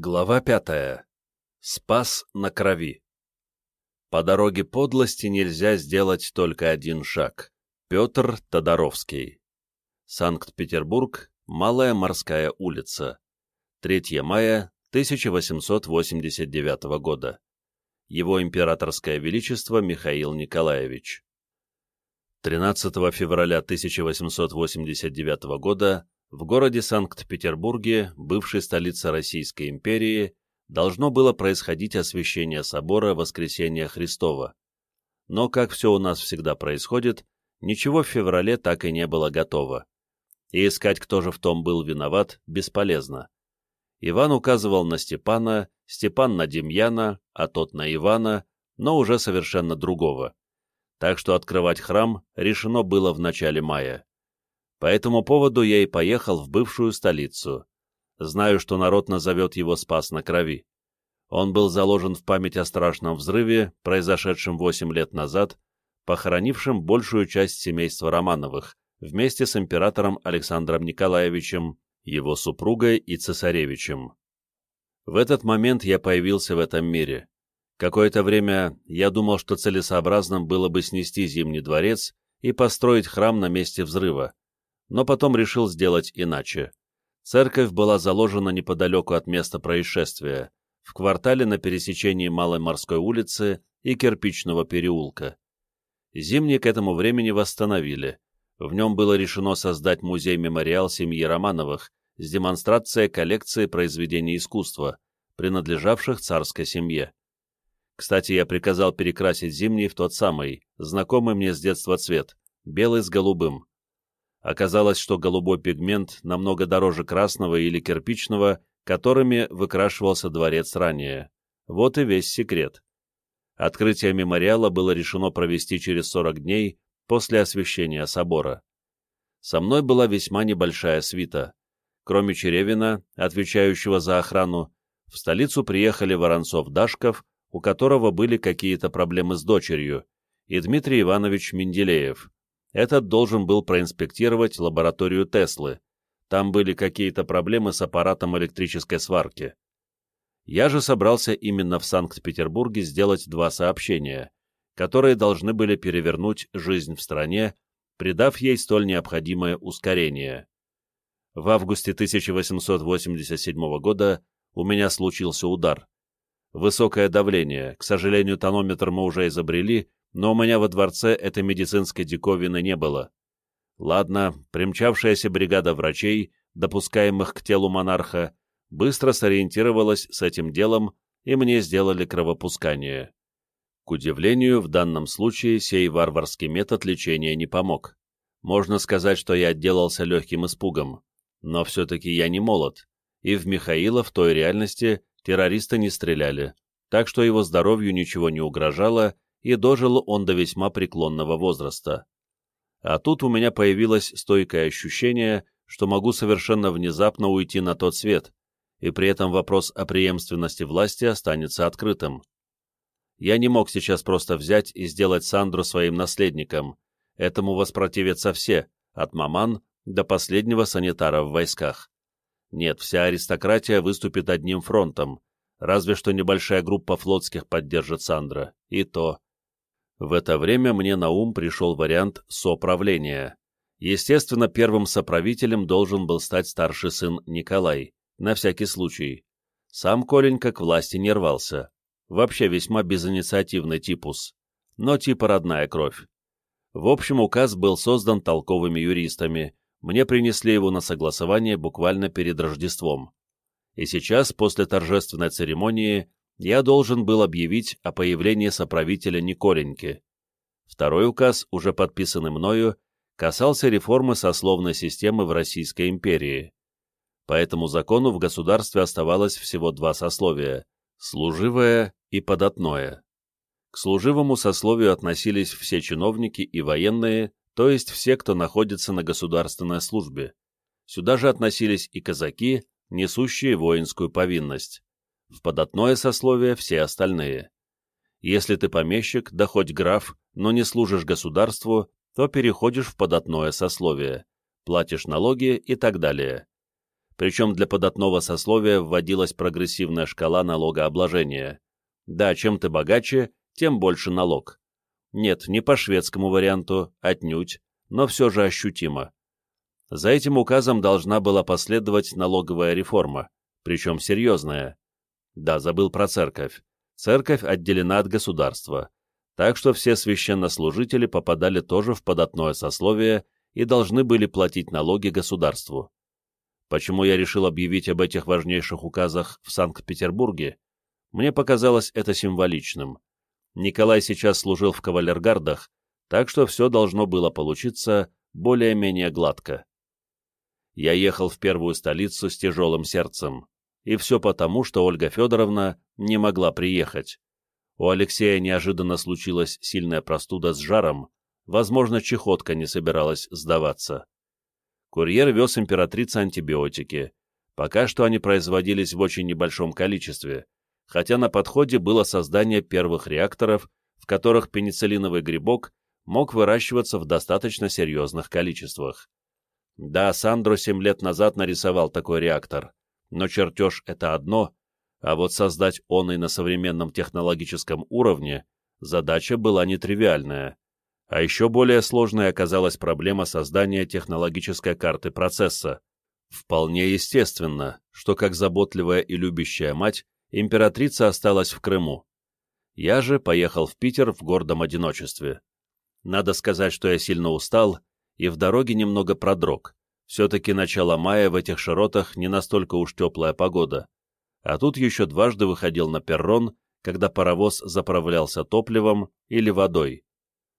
Глава пятая. Спас на крови. По дороге подлости нельзя сделать только один шаг. Петр Тодоровский. Санкт-Петербург, Малая морская улица. 3 мая 1889 года. Его императорское величество Михаил Николаевич. 13 февраля 1889 года в городе Санкт-Петербурге, бывшей столице Российской империи, должно было происходить освящение собора Воскресения Христова. Но, как все у нас всегда происходит, ничего в феврале так и не было готово. И искать, кто же в том был виноват, бесполезно. Иван указывал на Степана, Степан на Демьяна, а тот на Ивана, но уже совершенно другого. Так что открывать храм решено было в начале мая. По этому поводу я и поехал в бывшую столицу. Знаю, что народ назовет его «Спас на крови». Он был заложен в память о страшном взрыве, произошедшем восемь лет назад, похоронившем большую часть семейства Романовых, вместе с императором Александром Николаевичем, его супругой и цесаревичем. В этот момент я появился в этом мире. Какое-то время я думал, что целесообразным было бы снести Зимний дворец и построить храм на месте взрыва, но потом решил сделать иначе. Церковь была заложена неподалеку от места происшествия, в квартале на пересечении Малой морской улицы и Кирпичного переулка. Зимний к этому времени восстановили. В нем было решено создать музей-мемориал семьи Романовых с демонстрацией коллекции произведений искусства, принадлежавших царской семье. Кстати, я приказал перекрасить Зимний в тот самый, знакомый мне с детства цвет, белый с голубым. Оказалось, что голубой пигмент намного дороже красного или кирпичного, которыми выкрашивался дворец ранее. Вот и весь секрет. Открытие мемориала было решено провести через 40 дней после освящения собора. Со мной была весьма небольшая свита. Кроме Черевина, отвечающего за охрану, в столицу приехали Воронцов-Дашков, у которого были какие-то проблемы с дочерью, и Дмитрий Иванович Менделеев, этот должен был проинспектировать лабораторию Теслы. Там были какие-то проблемы с аппаратом электрической сварки. Я же собрался именно в Санкт-Петербурге сделать два сообщения, которые должны были перевернуть жизнь в стране, придав ей столь необходимое ускорение. В августе 1887 года у меня случился удар. Высокое давление, к сожалению, тонометр мы уже изобрели, но у меня во дворце этой медицинской диковины не было. Ладно, примчавшаяся бригада врачей, допускаемых к телу монарха, быстро сориентировалась с этим делом, и мне сделали кровопускание. К удивлению, в данном случае сей варварский метод лечения не помог. Можно сказать, что я отделался легким испугом. Но все-таки я не молод, и в Михаила в той реальности террористы не стреляли, так что его здоровью ничего не угрожало, и дожил он до весьма преклонного возраста. А тут у меня появилось стойкое ощущение, что могу совершенно внезапно уйти на тот свет, и при этом вопрос о преемственности власти останется открытым. Я не мог сейчас просто взять и сделать Сандру своим наследником. Этому воспротивятся все, от маман до последнего санитара в войсках. Нет, вся аристократия выступит одним фронтом, разве что небольшая группа флотских поддержит Сандра, и то. В это время мне на ум пришел вариант соправления. Естественно, первым соправителем должен был стать старший сын Николай, на всякий случай. Сам Коленька к власти не рвался. Вообще весьма безинициативный типус, но типа родная кровь. В общем, указ был создан толковыми юристами, мне принесли его на согласование буквально перед Рождеством. И сейчас, после торжественной церемонии, я должен был объявить о появлении соправителя Николеньки. Второй указ, уже подписанный мною, касался реформы сословной системы в Российской империи. По этому закону в государстве оставалось всего два сословия – служивое и податное. К служивому сословию относились все чиновники и военные, то есть все, кто находится на государственной службе. Сюда же относились и казаки, несущие воинскую повинность в податное сословие все остальные. Если ты помещик, да хоть граф, но не служишь государству, то переходишь в податное сословие, платишь налоги и так далее. причем для податного сословия вводилась прогрессивная шкала налогообложения. Да, чем ты богаче, тем больше налог. Нет, не по шведскому варианту, отнюдь, но все же ощутимо. За этим указом должна была последовать налоговая реформа, причем серьезная. Да, забыл про церковь. Церковь отделена от государства, так что все священнослужители попадали тоже в податное сословие и должны были платить налоги государству. Почему я решил объявить об этих важнейших указах в Санкт-Петербурге? Мне показалось это символичным. Николай сейчас служил в кавалергардах, так что все должно было получиться более-менее гладко. Я ехал в первую столицу с тяжелым сердцем. И все потому, что Ольга Федоровна не могла приехать. У Алексея неожиданно случилась сильная простуда с жаром, возможно, чехотка не собиралась сдаваться. Курьер вез императрице антибиотики. Пока что они производились в очень небольшом количестве, хотя на подходе было создание первых реакторов, в которых пенициллиновый грибок мог выращиваться в достаточно серьезных количествах. Да, Сандро семь лет назад нарисовал такой реактор, но чертеж — это одно, а вот создать он и на современном технологическом уровне задача была нетривиальная. А еще более сложной оказалась проблема создания технологической карты процесса. Вполне естественно, что как заботливая и любящая мать, императрица осталась в Крыму. Я же поехал в Питер в гордом одиночестве. Надо сказать, что я сильно устал и в дороге немного продрог. Все-таки начало мая в этих широтах не настолько уж теплая погода. А тут еще дважды выходил на перрон, когда паровоз заправлялся топливом или водой.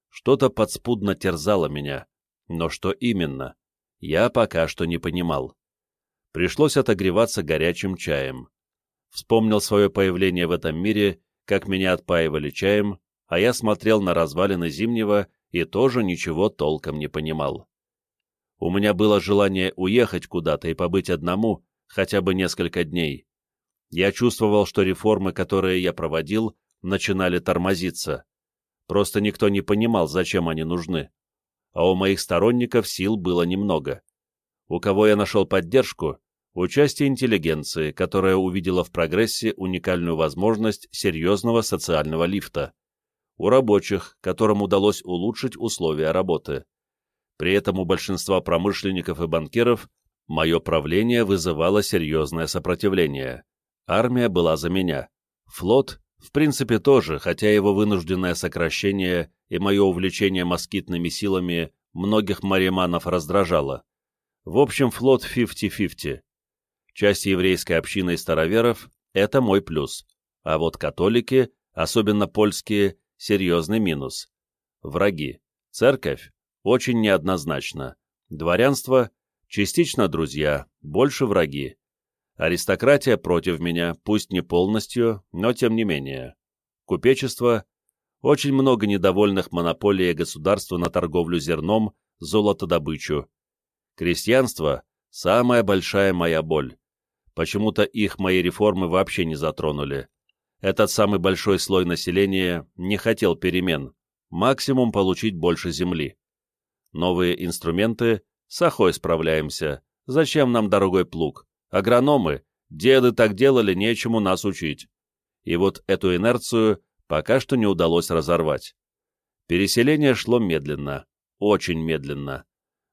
Что-то подспудно терзало меня, но что именно, я пока что не понимал. Пришлось отогреваться горячим чаем. Вспомнил свое появление в этом мире, как меня отпаивали чаем, а я смотрел на развалины Зимнего и тоже ничего толком не понимал. У меня было желание уехать куда-то и побыть одному хотя бы несколько дней. Я чувствовал, что реформы, которые я проводил, начинали тормозиться. Просто никто не понимал, зачем они нужны. А у моих сторонников сил было немного. У кого я нашел поддержку? Участие интеллигенции, которая увидела в прогрессе уникальную возможность серьезного социального лифта у рабочих, которым удалось улучшить условия работы. При этом у большинства промышленников и банкиров мое правление вызывало серьезное сопротивление. Армия была за меня. Флот, в принципе, тоже, хотя его вынужденное сокращение и мое увлечение москитными силами многих мариманов раздражало. В общем, флот 50-50. Часть еврейской общины и староверов — это мой плюс, а вот католики, особенно польские, серьезный минус. Враги. Церковь очень неоднозначно. Дворянство частично друзья, больше враги. Аристократия против меня, пусть не полностью, но тем не менее. Купечество очень много недовольных монополией государства на торговлю зерном, золотодобычу. Крестьянство – самая большая моя боль. Почему-то их мои реформы вообще не затронули этот самый большой слой населения не хотел перемен, максимум получить больше земли. Новые инструменты, с охой справляемся, зачем нам дорогой плуг, агрономы, деды так делали, нечему нас учить. И вот эту инерцию пока что не удалось разорвать. Переселение шло медленно, очень медленно.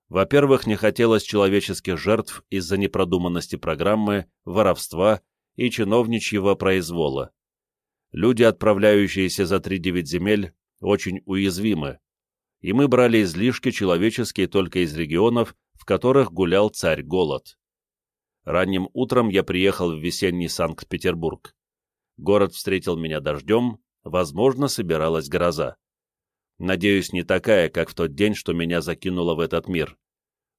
Во-первых, не хотелось человеческих жертв из-за непродуманности программы, воровства и чиновничьего произвола люди, отправляющиеся за три-девять земель, очень уязвимы, и мы брали излишки человеческие только из регионов, в которых гулял царь-голод. Ранним утром я приехал в весенний Санкт-Петербург. Город встретил меня дождем, возможно, собиралась гроза. Надеюсь, не такая, как в тот день, что меня закинуло в этот мир.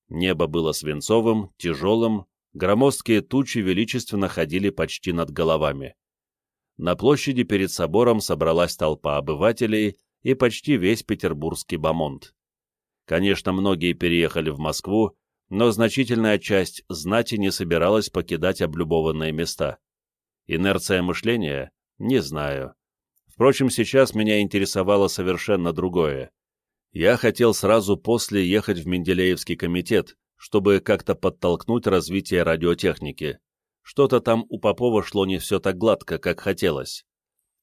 Небо было свинцовым, тяжелым, громоздкие тучи величественно ходили почти над головами на площади перед собором собралась толпа обывателей и почти весь петербургский бомонд. Конечно, многие переехали в Москву, но значительная часть знати не собиралась покидать облюбованные места. Инерция мышления? Не знаю. Впрочем, сейчас меня интересовало совершенно другое. Я хотел сразу после ехать в Менделеевский комитет, чтобы как-то подтолкнуть развитие радиотехники. Что-то там у Попова шло не все так гладко, как хотелось.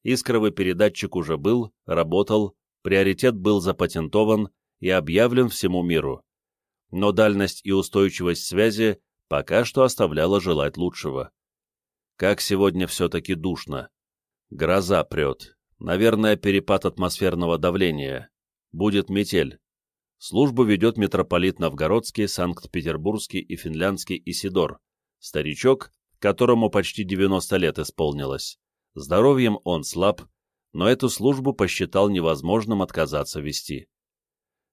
Искровый передатчик уже был, работал, приоритет был запатентован и объявлен всему миру. Но дальность и устойчивость связи пока что оставляла желать лучшего. Как сегодня все-таки душно. Гроза прет. Наверное, перепад атмосферного давления. Будет метель. Службу ведет митрополит Новгородский, Санкт-Петербургский и Финляндский Исидор, старичок, которому почти 90 лет исполнилось. Здоровьем он слаб, но эту службу посчитал невозможным отказаться вести.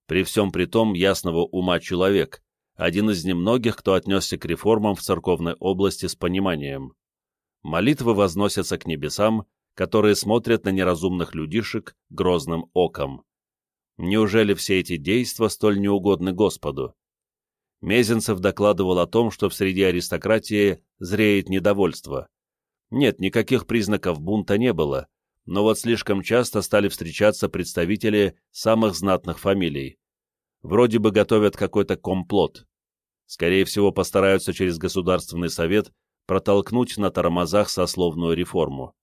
При всем при том ясного ума человек, один из немногих, кто отнесся к реформам в церковной области с пониманием. Молитвы возносятся к небесам, которые смотрят на неразумных людишек грозным оком. Неужели все эти действия столь неугодны Господу? Мезенцев докладывал о том, что в среде аристократии зреет недовольство. Нет, никаких признаков бунта не было, но вот слишком часто стали встречаться представители самых знатных фамилий. Вроде бы готовят какой-то комплот. Скорее всего, постараются через Государственный совет протолкнуть на тормозах сословную реформу.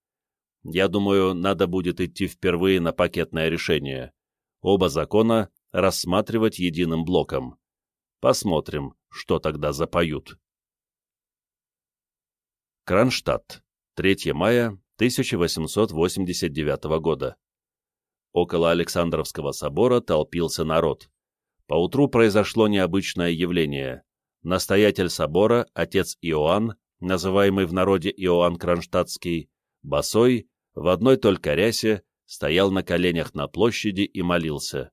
Я думаю, надо будет идти впервые на пакетное решение. Оба закона рассматривать единым блоком. Посмотрим, что тогда запоют. Кронштадт. 3 мая 1889 года. Около Александровского собора толпился народ. Поутру произошло необычное явление. Настоятель собора, отец Иоанн, называемый в народе Иоанн Кронштадтский, босой, в одной только рясе, стоял на коленях на площади и молился.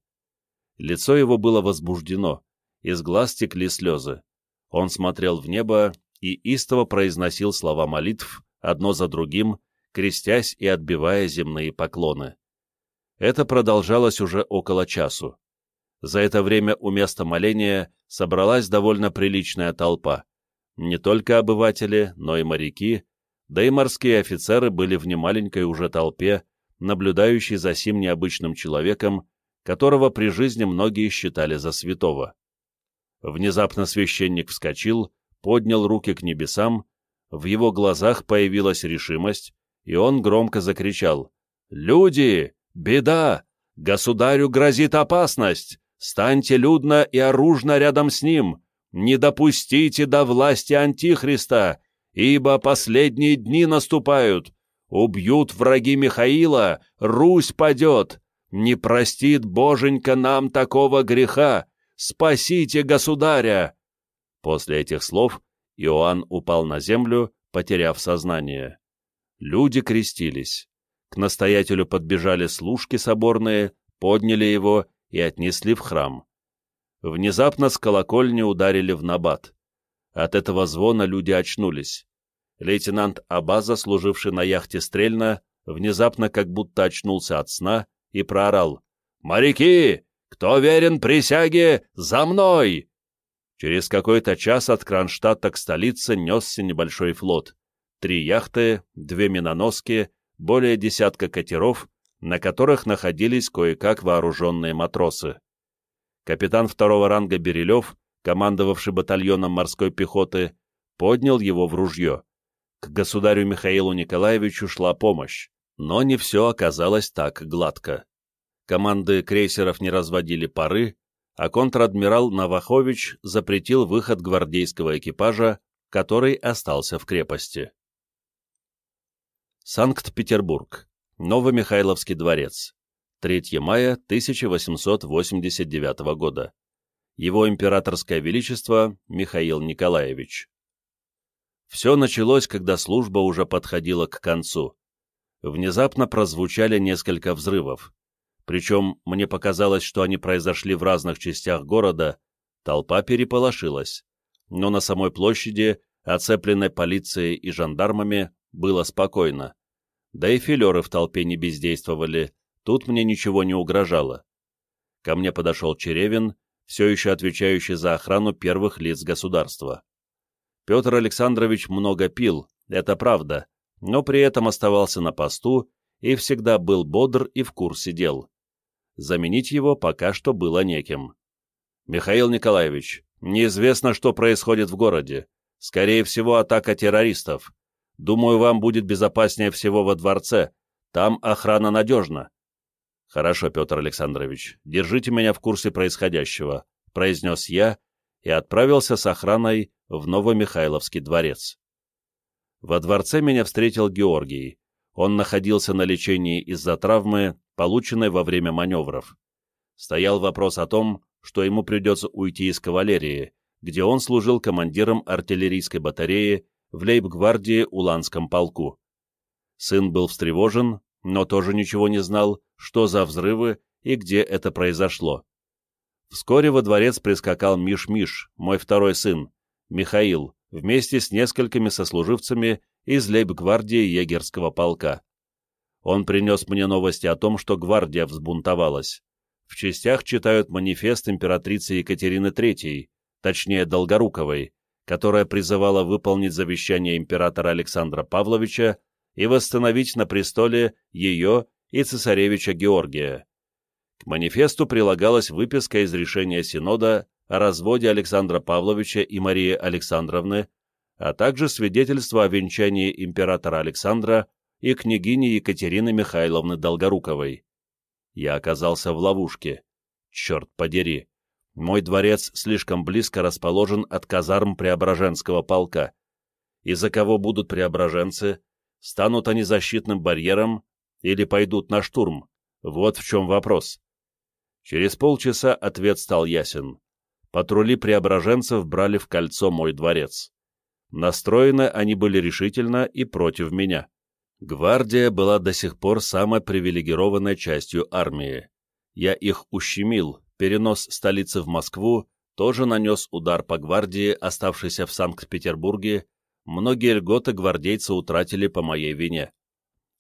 Лицо его было возбуждено, из глаз текли слезы. Он смотрел в небо и истово произносил слова молитв, одно за другим, крестясь и отбивая земные поклоны. Это продолжалось уже около часу. За это время у места моления собралась довольно приличная толпа. Не только обыватели, но и моряки, да и морские офицеры были в немаленькой уже толпе, наблюдающей за сим необычным человеком, которого при жизни многие считали за святого. Внезапно священник вскочил, поднял руки к небесам, в его глазах появилась решимость, и он громко закричал «Люди! Беда! Государю грозит опасность! Станьте людно и оружно рядом с ним! Не допустите до власти Антихриста, ибо последние дни наступают! Убьют враги Михаила, Русь падет! Не простит Боженька нам такого греха! Спасите государя!» После этих слов Иоанн упал на землю, потеряв сознание. Люди крестились. К настоятелю подбежали служки соборные, подняли его и отнесли в храм. Внезапно с колокольни ударили в набат. От этого звона люди очнулись. Лейтенант Абаза, служивший на яхте Стрельна, внезапно как будто очнулся от сна и проорал «Моряки! Кто верен присяге, за мной!» Через какой-то час от Кронштадта к столице несся небольшой флот три яхты, две миноноски, более десятка катеров, на которых находились кое-как вооруженные матросы. Капитан второго ранга Берилев, командовавший батальоном морской пехоты, поднял его в ружье. К государю Михаилу Николаевичу шла помощь, но не все оказалось так гладко. Команды крейсеров не разводили пары, а контр-адмирал Новохович запретил выход гвардейского экипажа, который остался в крепости. Санкт-Петербург. Новомихайловский дворец. 3 мая 1889 года. Его императорское величество Михаил Николаевич. Все началось, когда служба уже подходила к концу. Внезапно прозвучали несколько взрывов. Причем мне показалось, что они произошли в разных частях города, толпа переполошилась. Но на самой площади, оцепленной полицией и жандармами, было спокойно. Да и филеры в толпе не бездействовали, тут мне ничего не угрожало. Ко мне подошел Черевин, все еще отвечающий за охрану первых лиц государства. Петр Александрович много пил, это правда, но при этом оставался на посту и всегда был бодр и в курсе дел. Заменить его пока что было неким. «Михаил Николаевич, Неизвестно, что происходит в городе. Скорее всего, атака террористов. Думаю, вам будет безопаснее всего во дворце. Там охрана надежна». «Хорошо, Петр Александрович, держите меня в курсе происходящего», — произнес я и отправился с охраной в Новомихайловский дворец. Во дворце меня встретил Георгий. Он находился на лечении из-за травмы, полученной во время маневров. Стоял вопрос о том, что ему придется уйти из кавалерии, где он служил командиром артиллерийской батареи в лейб-гвардии Уланском полку. Сын был встревожен, но тоже ничего не знал, что за взрывы и где это произошло. Вскоре во дворец прискакал Миш-Миш, мой второй сын, Михаил, вместе с несколькими сослуживцами из лейб-гвардии егерского полка. Он принес мне новости о том, что гвардия взбунтовалась. В частях читают манифест императрицы Екатерины III, точнее Долгоруковой, которая призывала выполнить завещание императора Александра Павловича и восстановить на престоле ее и цесаревича Георгия. К манифесту прилагалась выписка из решения Синода о разводе Александра Павловича и Марии Александровны, а также свидетельство о венчании императора Александра и княгини Екатерины Михайловны Долгоруковой. Я оказался в ловушке. Черт подери! Мой дворец слишком близко расположен от казарм Преображенского полка. И за кого будут преображенцы? Станут они защитным барьером или пойдут на штурм? Вот в чем вопрос. Через полчаса ответ стал ясен. Патрули преображенцев брали в кольцо мой дворец. Настроены они были решительно и против меня. Гвардия была до сих пор самой привилегированной частью армии. Я их ущемил, перенос столицы в Москву тоже нанес удар по гвардии, оставшейся в Санкт-Петербурге, многие льготы гвардейцы утратили по моей вине.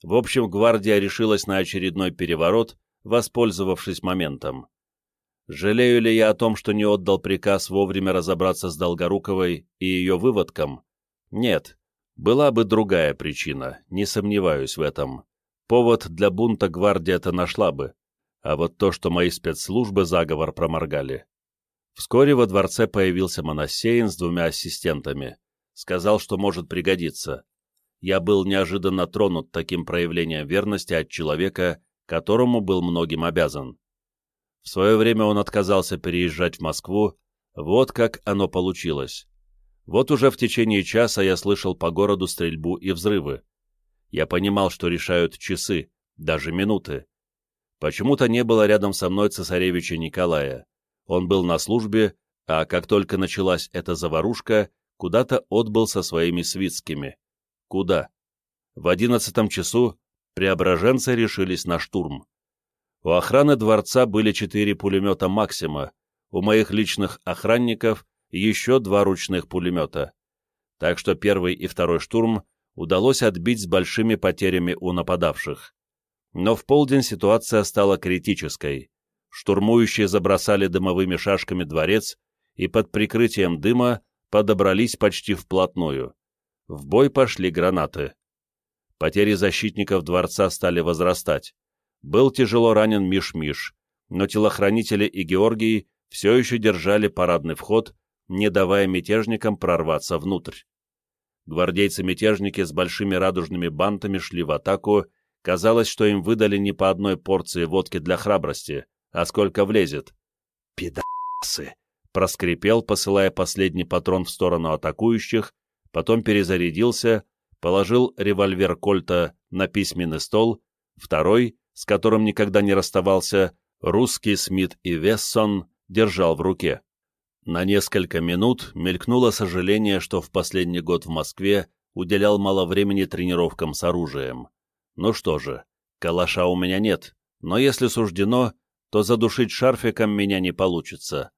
В общем, гвардия решилась на очередной переворот, воспользовавшись моментом. Жалею ли я о том, что не отдал приказ вовремя разобраться с Долгоруковой и ее выводком? Нет. Была бы другая причина, не сомневаюсь в этом. Повод для бунта гвардия-то нашла бы. А вот то, что мои спецслужбы заговор проморгали. Вскоре во дворце появился Моносеин с двумя ассистентами. Сказал, что может пригодиться. Я был неожиданно тронут таким проявлением верности от человека, которому был многим обязан. В свое время он отказался переезжать в Москву, вот как оно получилось. Вот уже в течение часа я слышал по городу стрельбу и взрывы. Я понимал, что решают часы, даже минуты. Почему-то не было рядом со мной цесаревича Николая. Он был на службе, а как только началась эта заварушка, куда-то отбыл со своими свитскими. Куда? В одиннадцатом часу преображенцы решились на штурм. У охраны дворца были четыре пулемета «Максима», у моих личных охранников еще два ручных пулемета. Так что первый и второй штурм удалось отбить с большими потерями у нападавших. Но в полдень ситуация стала критической. Штурмующие забросали дымовыми шашками дворец и под прикрытием дыма подобрались почти вплотную. В бой пошли гранаты. Потери защитников дворца стали возрастать. Был тяжело ранен Миш-Миш, но телохранители и Георгий все еще держали парадный вход, не давая мятежникам прорваться внутрь. Гвардейцы-мятежники с большими радужными бантами шли в атаку, казалось, что им выдали не по одной порции водки для храбрости, а сколько влезет. «Пидасы!» — проскрипел, посылая последний патрон в сторону атакующих, потом перезарядился, положил револьвер Кольта на письменный стол, второй с которым никогда не расставался, русский Смит и Вессон держал в руке. На несколько минут мелькнуло сожаление, что в последний год в Москве уделял мало времени тренировкам с оружием. Ну что же, калаша у меня нет, но если суждено, то задушить шарфиком меня не получится.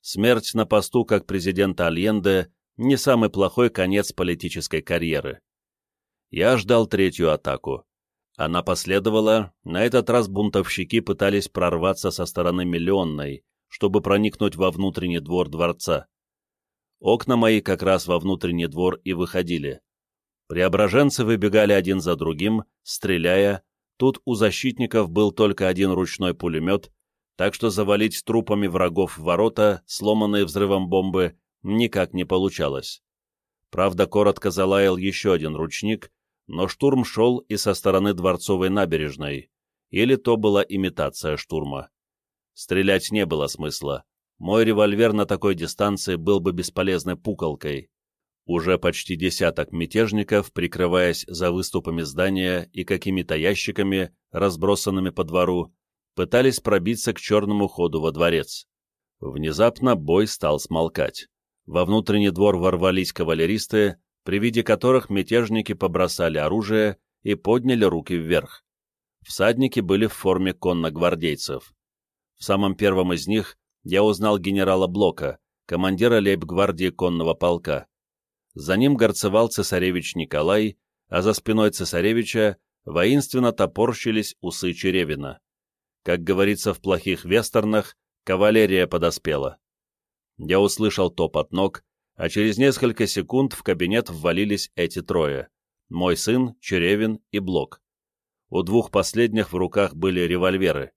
Смерть на посту как президента Альенде не самый плохой конец политической карьеры. Я ждал третью атаку. Она последовала, на этот раз бунтовщики пытались прорваться со стороны Миллионной, чтобы проникнуть во внутренний двор дворца. Окна мои как раз во внутренний двор и выходили. Преображенцы выбегали один за другим, стреляя. Тут у защитников был только один ручной пулемет, так что завалить трупами врагов ворота, сломанные взрывом бомбы, никак не получалось. Правда, коротко залаял еще один ручник, но штурм шел и со стороны Дворцовой набережной, или то была имитация штурма. Стрелять не было смысла. Мой револьвер на такой дистанции был бы бесполезной пуколкой. Уже почти десяток мятежников, прикрываясь за выступами здания и какими-то ящиками, разбросанными по двору, пытались пробиться к черному ходу во дворец. Внезапно бой стал смолкать. Во внутренний двор ворвались кавалеристы, при виде которых мятежники побросали оружие и подняли руки вверх. Всадники были в форме конногвардейцев. В самом первом из них я узнал генерала Блока, командира лейб-гвардии конного полка. За ним горцевал цесаревич Николай, а за спиной цесаревича воинственно топорщились усы Черевина. Как говорится в плохих вестернах, кавалерия подоспела. Я услышал топот ног, а через несколько секунд в кабинет ввалились эти трое. Мой сын, Черевин и Блок. У двух последних в руках были револьверы.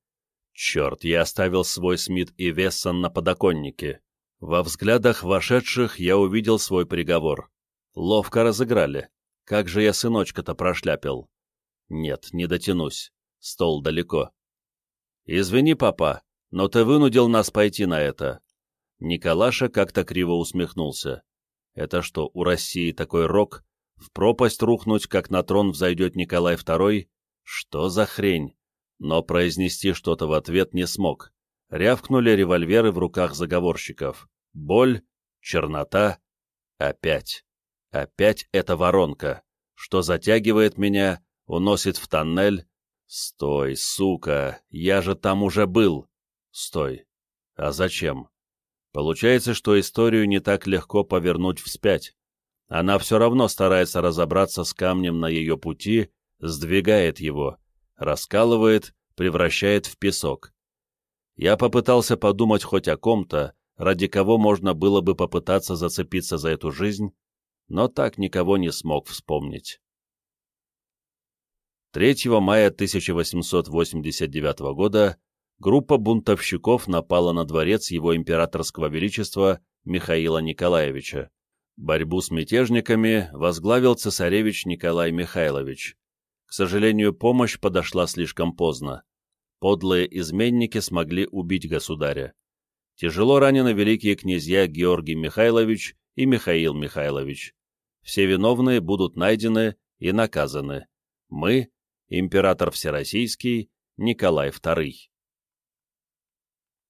Черт, я оставил свой Смит и Вессон на подоконнике. Во взглядах вошедших я увидел свой приговор. Ловко разыграли. Как же я сыночка-то прошляпил? Нет, не дотянусь. Стол далеко. «Извини, папа, но ты вынудил нас пойти на это». Николаша как-то криво усмехнулся. «Это что, у России такой рок? В пропасть рухнуть, как на трон взойдет Николай II? Что за хрень?» Но произнести что-то в ответ не смог. Рявкнули револьверы в руках заговорщиков. Боль, чернота. Опять. Опять эта воронка, что затягивает меня, уносит в тоннель, «Стой, сука! Я же там уже был!» «Стой! А зачем?» Получается, что историю не так легко повернуть вспять. Она все равно старается разобраться с камнем на ее пути, сдвигает его, раскалывает, превращает в песок. Я попытался подумать хоть о ком-то, ради кого можно было бы попытаться зацепиться за эту жизнь, но так никого не смог вспомнить. 3 мая 1889 года группа бунтовщиков напала на дворец его императорского величества Михаила Николаевича. Борьбу с мятежниками возглавил цесаревич Николай Михайлович. К сожалению, помощь подошла слишком поздно. Подлые изменники смогли убить государя. Тяжело ранены великие князья Георгий Михайлович и Михаил Михайлович. Все виновные будут найдены и наказаны. Мы император Всероссийский Николай II.